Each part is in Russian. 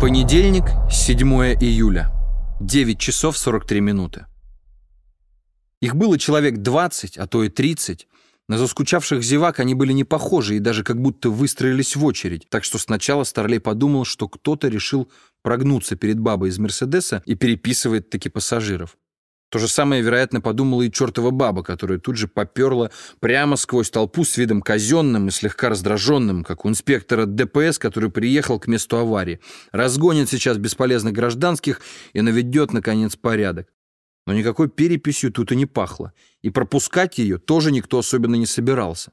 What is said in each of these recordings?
Понедельник, 7 июля, 9 часов 43 минуты. Их было человек 20, а то и 30. На заскучавших зевак они были не похожи и даже как будто выстроились в очередь, так что сначала Старлей подумал, что кто-то решил прогнуться перед бабой из Мерседеса и переписывает таки пассажиров. То же самое, вероятно, подумала и чертова баба, которая тут же поперла прямо сквозь толпу с видом казенным и слегка раздраженным, как у инспектора ДПС, который приехал к месту аварии. Разгонит сейчас бесполезных гражданских и наведет, наконец, порядок. Но никакой переписью тут и не пахло. И пропускать ее тоже никто особенно не собирался.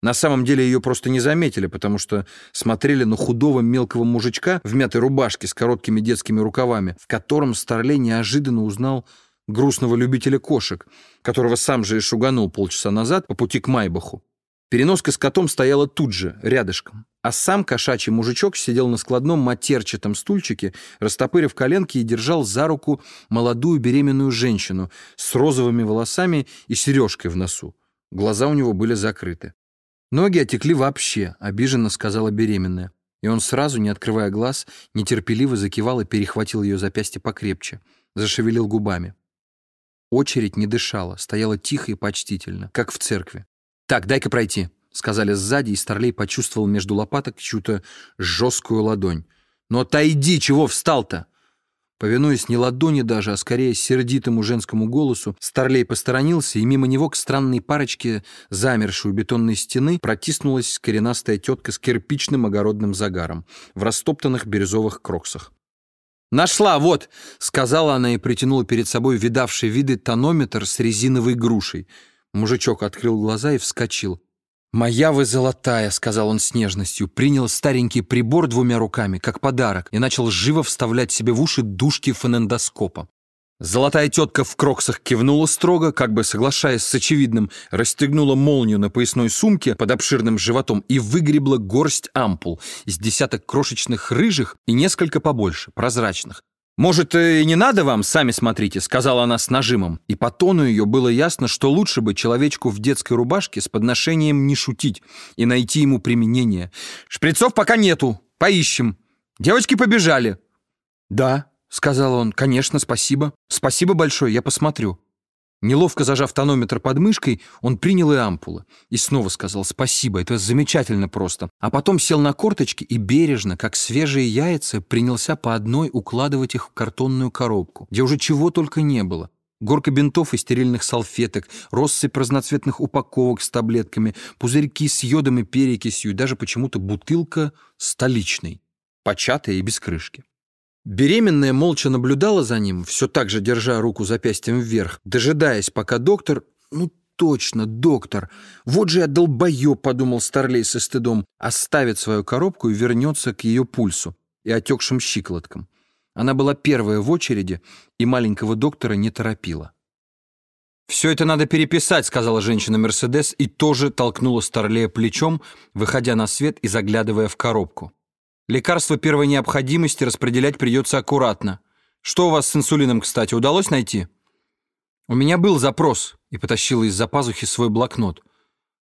На самом деле ее просто не заметили, потому что смотрели на худого мелкого мужичка в мятой рубашке с короткими детскими рукавами, в котором Старлей неожиданно узнал грустного любителя кошек, которого сам же и шуганул полчаса назад по пути к Майбаху. Переноска с котом стояла тут же, рядышком. А сам кошачий мужичок сидел на складном матерчатом стульчике, растопырив коленки и держал за руку молодую беременную женщину с розовыми волосами и сережкой в носу. Глаза у него были закрыты. Ноги отекли вообще, обиженно сказала беременная. И он сразу, не открывая глаз, нетерпеливо закивал и перехватил ее запястье покрепче, зашевелил губами. Очередь не дышала, стояла тихо и почтительно, как в церкви. «Так, дай-ка пройти», — сказали сзади, и Старлей почувствовал между лопаток чью-то жесткую ладонь. «Ну отойди, чего встал-то?» Повинуясь не ладони даже, а скорее сердитому женскому голосу, Старлей посторонился, и мимо него к странной парочке, замершей у бетонной стены, протиснулась коренастая тетка с кирпичным огородным загаром в растоптанных бирюзовых кроксах. «Нашла, вот!» — сказала она и притянула перед собой видавший виды тонометр с резиновой грушей. Мужичок открыл глаза и вскочил. «Моя вы золотая», — сказал он с нежностью, принял старенький прибор двумя руками, как подарок, и начал живо вставлять себе в уши дужки фонендоскопа. Золотая тетка в кроксах кивнула строго, как бы соглашаясь с очевидным, расстегнула молнию на поясной сумке под обширным животом и выгребла горсть ампул из десяток крошечных рыжих и несколько побольше, прозрачных. «Может, и не надо вам, сами смотрите», — сказала она с нажимом. И по тону ее было ясно, что лучше бы человечку в детской рубашке с подношением не шутить и найти ему применение. «Шприцов пока нету. Поищем. Девочки побежали». «Да», — сказал он. «Конечно, спасибо. Спасибо большое, я посмотрю». Неловко зажав тонометр под мышкой, он принял и ампулы. И снова сказал «спасибо, это замечательно просто». А потом сел на корточки и бережно, как свежие яйца, принялся по одной укладывать их в картонную коробку, где уже чего только не было. Горка бинтов и стерильных салфеток, россыпь разноцветных упаковок с таблетками, пузырьки с йодом и перекисью и даже почему-то бутылка столичной, початая и без крышки. Беременная молча наблюдала за ним, все так же держа руку запястьем вверх, дожидаясь, пока доктор... Ну, точно, доктор. Вот же я долбоеб, подумал Старлей со стыдом, оставит свою коробку и вернется к ее пульсу и отекшим щиколоткам. Она была первая в очереди, и маленького доктора не торопила. «Все это надо переписать», — сказала женщина Мерседес и тоже толкнула Старлея плечом, выходя на свет и заглядывая в коробку. Лекарства первой необходимости распределять придется аккуратно. Что у вас с инсулином, кстати, удалось найти? У меня был запрос, и потащила из-за пазухи свой блокнот.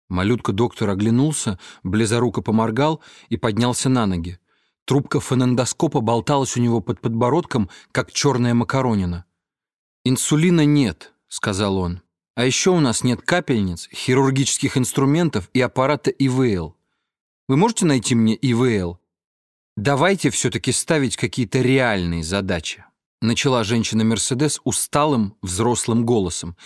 Малютка доктор оглянулся, близоруко поморгал и поднялся на ноги. Трубка фонендоскопа болталась у него под подбородком, как черная макаронина. «Инсулина нет», — сказал он. «А еще у нас нет капельниц, хирургических инструментов и аппарата ИВЛ. Вы можете найти мне ИВЛ?» «Давайте все-таки ставить какие-то реальные задачи», начала женщина Мерседес усталым взрослым голосом.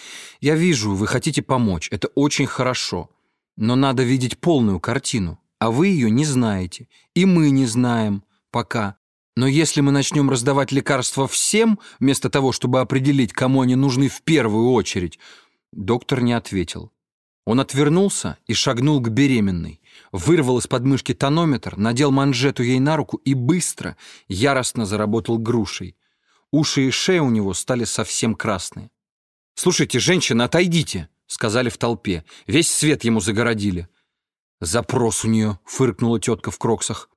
«Я вижу, вы хотите помочь, это очень хорошо, но надо видеть полную картину, а вы ее не знаете, и мы не знаем пока. Но если мы начнем раздавать лекарства всем, вместо того, чтобы определить, кому они нужны в первую очередь...» Доктор не ответил. Он отвернулся и шагнул к беременной, вырвал из подмышки тонометр, надел манжету ей на руку и быстро, яростно заработал грушей. Уши и шея у него стали совсем красные. «Слушайте, женщина, отойдите!» — сказали в толпе. Весь свет ему загородили. «Запрос у нее», — фыркнула тетка в кроксах.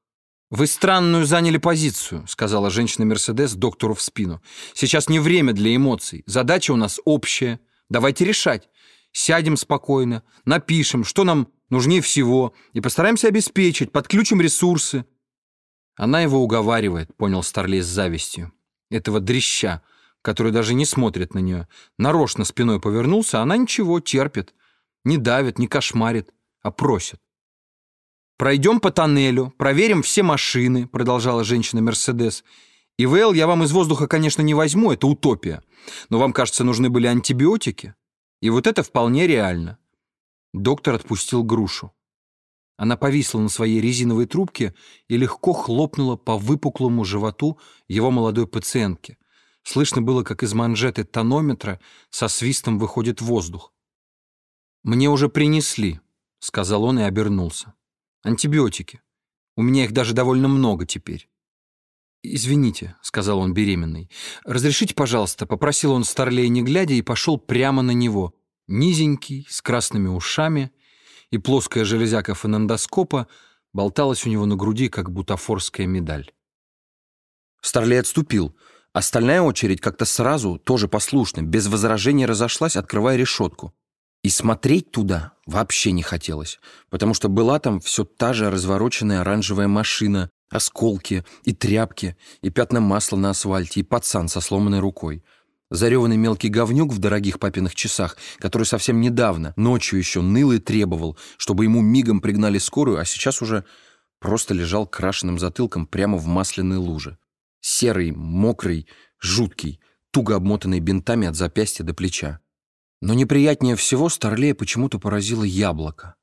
«Вы странную заняли позицию», — сказала женщина Мерседес доктору в спину. «Сейчас не время для эмоций. Задача у нас общая. Давайте решать сядем спокойно, напишем, что нам нужнее всего, и постараемся обеспечить, подключим ресурсы. Она его уговаривает, понял Старлей с завистью. Этого дрища, который даже не смотрит на нее. Нарочно спиной повернулся, а она ничего, терпит. Не давит, не кошмарит, а просит. «Пройдем по тоннелю, проверим все машины», продолжала женщина Мерседес. «ИВЛ я вам из воздуха, конечно, не возьму, это утопия. Но вам, кажется, нужны были антибиотики. И вот это вполне реально». Доктор отпустил грушу. Она повисла на своей резиновой трубке и легко хлопнула по выпуклому животу его молодой пациентки. Слышно было, как из манжеты тонометра со свистом выходит воздух. «Мне уже принесли», — сказал он и обернулся. «Антибиотики. У меня их даже довольно много теперь». «Извините», — сказал он беременный. «Разрешите, пожалуйста», — попросил он Старлей не глядя и пошел прямо на него. Низенький, с красными ушами — и плоская железяка фонендоскопа болталась у него на груди, как бутафорская медаль. Старлей отступил. Остальная очередь как-то сразу, тоже послушно, без возражений разошлась, открывая решетку. И смотреть туда вообще не хотелось, потому что была там все та же развороченная оранжевая машина, осколки и тряпки, и пятна масла на асфальте, и пацан со сломанной рукой. Зареванный мелкий говнюк в дорогих папиных часах, который совсем недавно, ночью еще ныл и требовал, чтобы ему мигом пригнали скорую, а сейчас уже просто лежал крашенным затылком прямо в масляной луже. Серый, мокрый, жуткий, туго обмотанный бинтами от запястья до плеча. Но неприятнее всего Старлея почему-то поразило яблоко.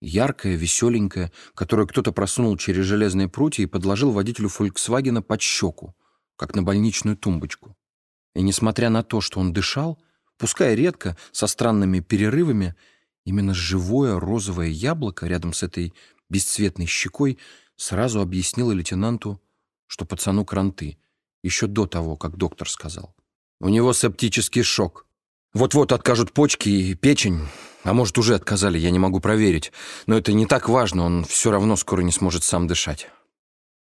Яркое, веселенькое, которое кто-то просунул через железные прутья и подложил водителю «Фольксвагена» под щеку, как на больничную тумбочку. И несмотря на то, что он дышал, пускай редко, со странными перерывами, именно живое розовое яблоко рядом с этой бесцветной щекой сразу объяснило лейтенанту, что пацану кранты, еще до того, как доктор сказал. У него септический шок. Вот-вот откажут почки и печень, а может, уже отказали, я не могу проверить. Но это не так важно, он все равно скоро не сможет сам дышать.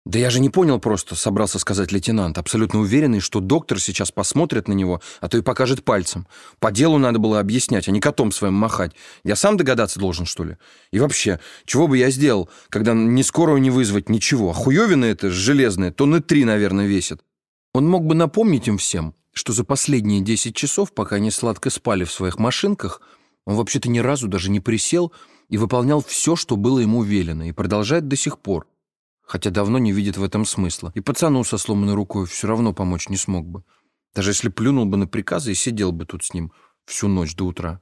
«Да я же не понял просто», — собрался сказать лейтенант, абсолютно уверенный, что доктор сейчас посмотрит на него, а то и покажет пальцем. По делу надо было объяснять, а не котом своим махать. Я сам догадаться должен, что ли? И вообще, чего бы я сделал, когда ни скорую не вызвать, ничего? А хуевина это железная, тонны три, наверное, весит. Он мог бы напомнить им всем, что за последние десять часов, пока они сладко спали в своих машинках, он вообще-то ни разу даже не присел и выполнял все, что было ему велено, и продолжает до сих пор хотя давно не видит в этом смысла. И пацану со сломанной рукой все равно помочь не смог бы. Даже если плюнул бы на приказы и сидел бы тут с ним всю ночь до утра.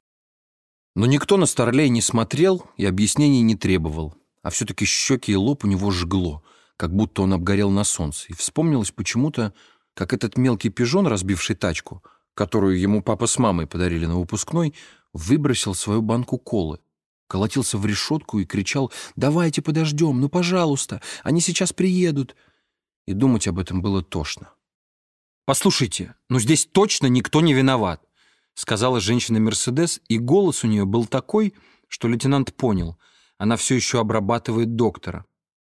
Но никто на Старлей не смотрел и объяснений не требовал, а все-таки щеки и лоб у него жгло, как будто он обгорел на солнце. И вспомнилось почему-то, как этот мелкий пижон, разбивший тачку, которую ему папа с мамой подарили на выпускной, выбросил свою банку колы колотился в решетку и кричал «Давайте подождем, ну, пожалуйста, они сейчас приедут». И думать об этом было тошно. «Послушайте, ну здесь точно никто не виноват», сказала женщина Мерседес, и голос у нее был такой, что лейтенант понял, она все еще обрабатывает доктора.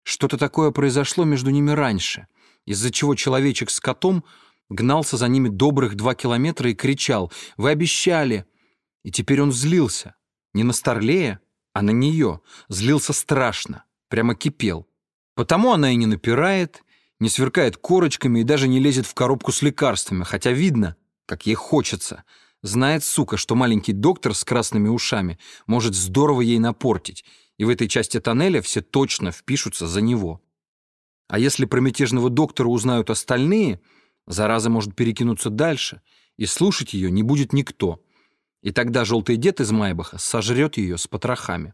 Что-то такое произошло между ними раньше, из-за чего человечек с котом гнался за ними добрых два километра и кричал «Вы обещали!» И теперь он злился. Не на Старлея, а на нее злился страшно, прямо кипел. Потому она и не напирает, не сверкает корочками и даже не лезет в коробку с лекарствами, хотя видно, как ей хочется. Знает, сука, что маленький доктор с красными ушами может здорово ей напортить, и в этой части тоннеля все точно впишутся за него. А если про мятежного доктора узнают остальные, зараза может перекинуться дальше, и слушать ее не будет никто — и тогда желтый дед из Майбаха сожрет ее с потрохами.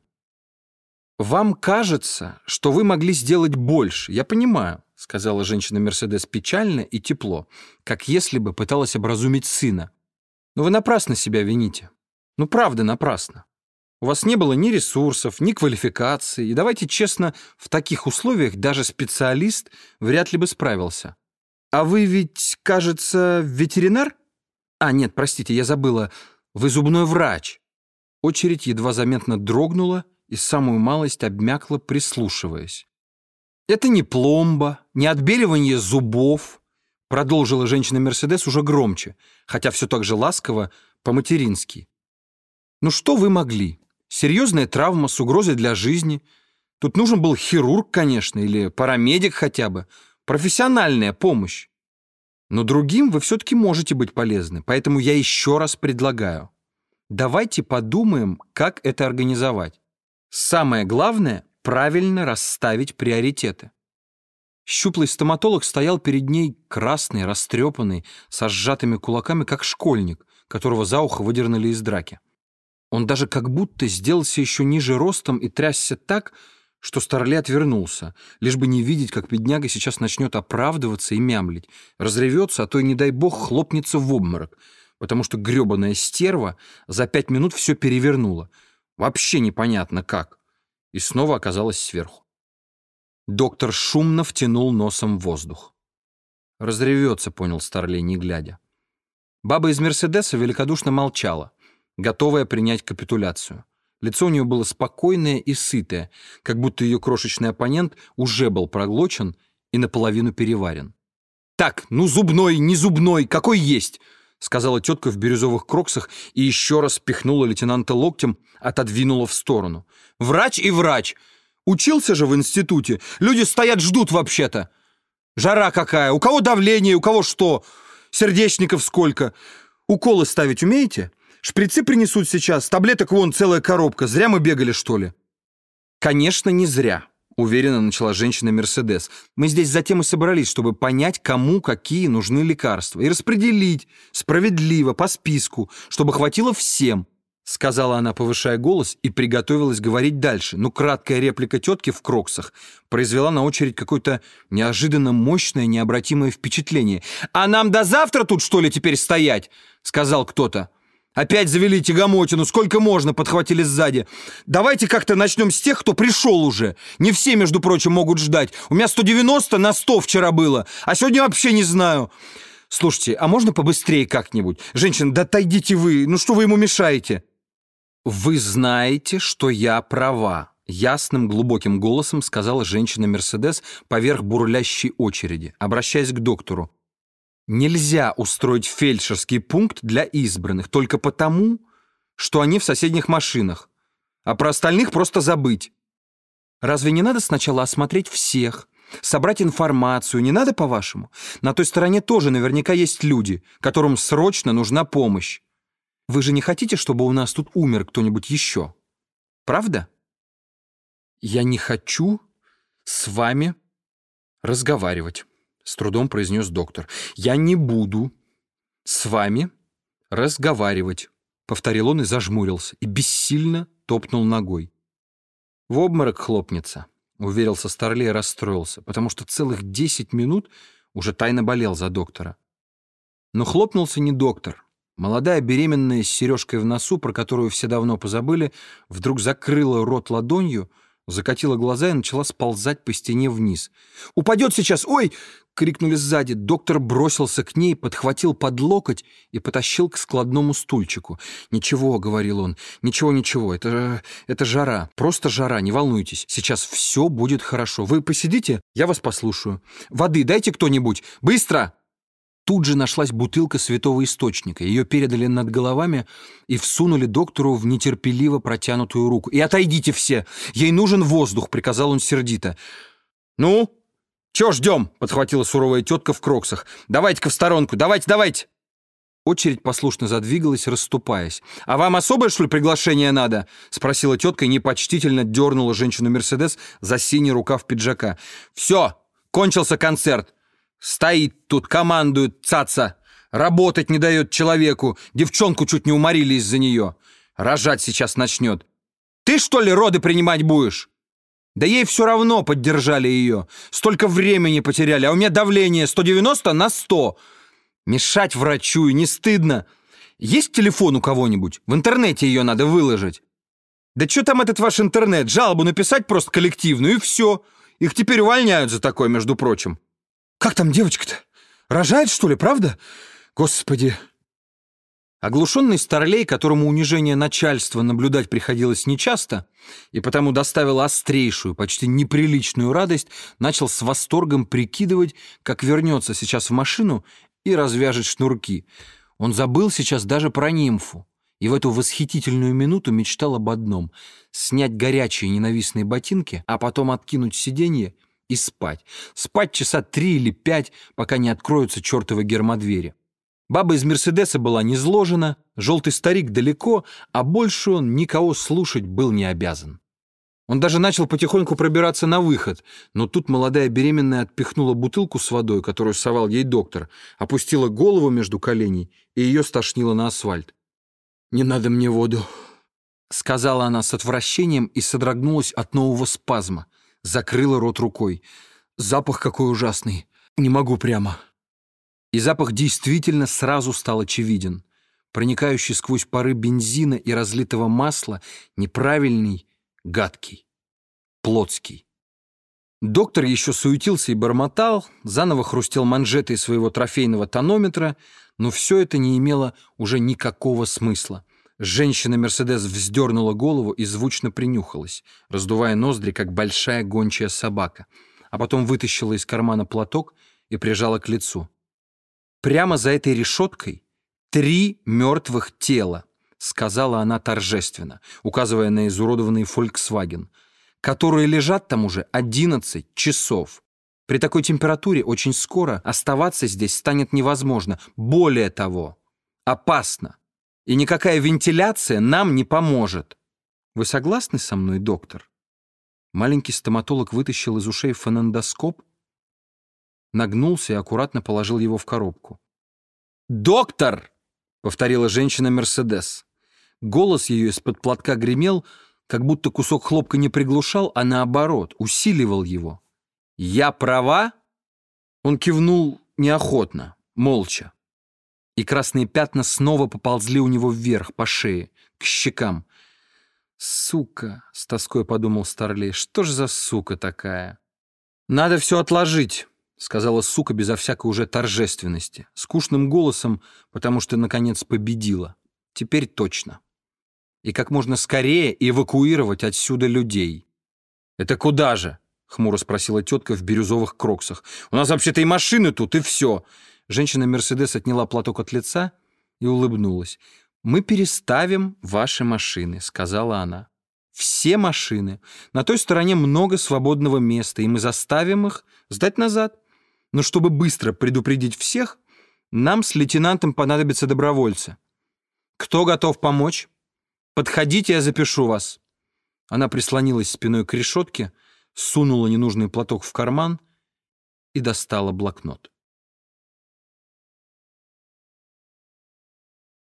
«Вам кажется, что вы могли сделать больше, я понимаю», сказала женщина Мерседес печально и тепло, как если бы пыталась образумить сына. «Но вы напрасно себя вините. Ну, правда, напрасно. У вас не было ни ресурсов, ни квалификации, и давайте честно, в таких условиях даже специалист вряд ли бы справился. А вы ведь, кажется, ветеринар? А, нет, простите, я забыла. Вы зубной врач!» Очередь едва заметно дрогнула и самую малость обмякла, прислушиваясь. «Это не пломба, не отбеливание зубов», продолжила женщина Мерседес уже громче, хотя все так же ласково, по-матерински. «Ну что вы могли? Серьезная травма с угрозой для жизни. Тут нужен был хирург, конечно, или парамедик хотя бы. Профессиональная помощь. Но другим вы все-таки можете быть полезны, поэтому я еще раз предлагаю. Давайте подумаем, как это организовать. Самое главное — правильно расставить приоритеты. Щуплый стоматолог стоял перед ней красный, растрепанный, со сжатыми кулаками, как школьник, которого за ухо выдернули из драки. Он даже как будто сделался еще ниже ростом и трясся так, что Старли отвернулся, лишь бы не видеть, как бедняга сейчас начнет оправдываться и мямлить, разревется, а то и, не дай бог, хлопнется в обморок, потому что гребаная стерва за пять минут все перевернула. Вообще непонятно как. И снова оказалась сверху. Доктор шумно втянул носом воздух. «Разревется», — понял Старлей, не глядя. Баба из «Мерседеса» великодушно молчала, готовая принять капитуляцию. Лицо у нее было спокойное и сытое, как будто ее крошечный оппонент уже был проглочен и наполовину переварен. «Так, ну зубной, не зубной, какой есть!» сказала тетка в бирюзовых кроксах и еще раз пихнула лейтенанта локтем, отодвинула в сторону. «Врач и врач! Учился же в институте. Люди стоят, ждут вообще-то. Жара какая, у кого давление, у кого что. Сердечников сколько. Уколы ставить умеете? Шприцы принесут сейчас, таблеток вон целая коробка. Зря мы бегали, что ли? Конечно, не зря. Уверенно начала женщина Мерседес. Мы здесь затем и собрались, чтобы понять, кому какие нужны лекарства. И распределить справедливо, по списку, чтобы хватило всем. Сказала она, повышая голос, и приготовилась говорить дальше. Но краткая реплика тетки в кроксах произвела на очередь какое-то неожиданно мощное, необратимое впечатление. «А нам до завтра тут, что ли, теперь стоять?» — сказал кто-то. «Опять завели тягомотину, сколько можно?» — подхватили сзади. «Давайте как-то начнем с тех, кто пришел уже. Не все, между прочим, могут ждать. У меня 190 на 100 вчера было, а сегодня вообще не знаю». «Слушайте, а можно побыстрее как-нибудь? Женщина, да отойдите вы, ну что вы ему мешаете?» «Вы знаете, что я права», — ясным глубоким голосом сказала женщина Мерседес поверх бурлящей очереди, обращаясь к доктору. «Нельзя устроить фельдшерский пункт для избранных только потому, что они в соседних машинах, а про остальных просто забыть. Разве не надо сначала осмотреть всех, собрать информацию, не надо, по-вашему? На той стороне тоже наверняка есть люди, которым срочно нужна помощь. Вы же не хотите, чтобы у нас тут умер кто-нибудь еще? Правда? Я не хочу с вами разговаривать, с трудом произнес доктор. Я не буду с вами разговаривать, повторил он и зажмурился, и бессильно топнул ногой. В обморок хлопнется, уверился Старлей и расстроился, потому что целых десять минут уже тайно болел за доктора. Но хлопнулся не доктор, Молодая беременная с сережкой в носу, про которую все давно позабыли, вдруг закрыла рот ладонью, закатила глаза и начала сползать по стене вниз. «Упадет сейчас! Ой!» — крикнули сзади. Доктор бросился к ней, подхватил под локоть и потащил к складному стульчику. «Ничего», — говорил он, — «ничего, ничего, это, это жара, просто жара, не волнуйтесь, сейчас все будет хорошо. Вы посидите, я вас послушаю. Воды дайте кто-нибудь, быстро!» Тут же нашлась бутылка святого источника. Ее передали над головами и всунули доктору в нетерпеливо протянутую руку. «И отойдите все! Ей нужен воздух!» — приказал он сердито. «Ну, чё ждем?» — подхватила суровая тетка в кроксах. «Давайте-ка в сторонку! Давайте, давайте!» Очередь послушно задвигалась, расступаясь. «А вам особое, что ли, приглашение надо?» — спросила тетка и непочтительно дернула женщину Мерседес за синий рукав пиджака. «Все, кончился концерт. Стоит тут, командует цаца. Работать не дает человеку. Девчонку чуть не уморили из-за нее. Рожать сейчас начнет. Ты, что ли, роды принимать будешь? Да ей все равно поддержали ее. Столько времени потеряли, а у меня давление 190 на 100. Мешать врачу и не стыдно. Есть телефон у кого-нибудь? В интернете ее надо выложить. Да что там этот ваш интернет? Жалобу написать просто коллективную и все. Их теперь увольняют за такое, между прочим. Как там девочка-то? Рожает, что ли, правда? Господи!» Оглушенный старлей, которому унижение начальства наблюдать приходилось нечасто, и потому доставил острейшую, почти неприличную радость, начал с восторгом прикидывать, как вернется сейчас в машину и развяжет шнурки. Он забыл сейчас даже про нимфу. и в эту восхитительную минуту мечтал об одном — снять горячие ненавистные ботинки, а потом откинуть сиденье и спать. Спать часа три или пять, пока не откроются чертовы гермодвери. Баба из «Мерседеса» была низложена, желтый старик далеко, а больше он никого слушать был не обязан. Он даже начал потихоньку пробираться на выход, но тут молодая беременная отпихнула бутылку с водой, которую совал ей доктор, опустила голову между коленей и ее стошнило на асфальт. «Не надо мне воду», — сказала она с отвращением и содрогнулась от нового спазма. Закрыла рот рукой. «Запах какой ужасный. Не могу прямо». И запах действительно сразу стал очевиден. Проникающий сквозь пары бензина и разлитого масла, неправильный, гадкий, плотский. Доктор еще суетился и бормотал, заново хрустел манжетой своего трофейного тонометра, но все это не имело уже никакого смысла. Женщина Мерседес вздернула голову и звучно принюхалась, раздувая ноздри, как большая гончая собака, а потом вытащила из кармана платок и прижала к лицу. Прямо за этой решеткой три мертвых тела, сказала она торжественно, указывая на изуродованный Volkswagen, которые лежат там уже 11 часов. При такой температуре очень скоро оставаться здесь станет невозможно. Более того, опасно. И никакая вентиляция нам не поможет. Вы согласны со мной, доктор? Маленький стоматолог вытащил из ушей фонендоскоп нагнулся и аккуратно положил его в коробку. «Доктор!» — повторила женщина Мерседес. Голос ее из-под платка гремел, как будто кусок хлопка не приглушал, а наоборот, усиливал его. «Я права?» Он кивнул неохотно, молча. И красные пятна снова поползли у него вверх, по шее, к щекам. «Сука!» — с тоской подумал Старлей. «Что ж за сука такая?» «Надо все отложить», — сказала сука безо всякой уже торжественности, скучным голосом, потому что, наконец, победила. Теперь точно. И как можно скорее эвакуировать отсюда людей. «Это куда же?» — хмуро спросила тетка в бирюзовых кроксах. «У нас вообще-то и машины тут, и все». Женщина Мерседес отняла платок от лица и улыбнулась. «Мы переставим ваши машины», — сказала она. «Все машины. На той стороне много свободного места, и мы заставим их сдать назад. Но чтобы быстро предупредить всех, нам с лейтенантом понадобятся добровольцы. Кто готов помочь? Подходите, я запишу вас». Она прислонилась спиной к решетке, сунула ненужный платок в карман и достала блокнот.